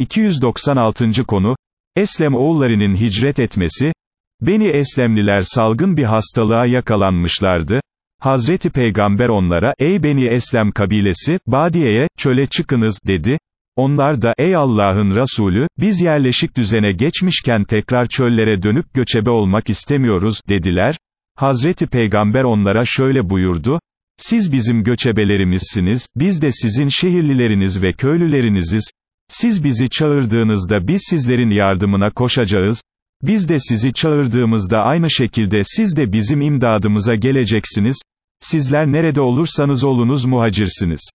296. konu, Eslem oğullarının hicret etmesi, Beni Eslemliler salgın bir hastalığa yakalanmışlardı, Hazreti Peygamber onlara, ey Beni Eslem kabilesi, Badiye'ye, çöle çıkınız, dedi, onlar da, ey Allah'ın Resulü, biz yerleşik düzene geçmişken tekrar çöllere dönüp göçebe olmak istemiyoruz, dediler, Hazreti Peygamber onlara şöyle buyurdu, siz bizim göçebelerimizsiniz, biz de sizin şehirlileriniz ve köylüleriniziz, siz bizi çağırdığınızda biz sizlerin yardımına koşacağız, biz de sizi çağırdığımızda aynı şekilde siz de bizim imdadımıza geleceksiniz, sizler nerede olursanız olunuz muhacirsiniz.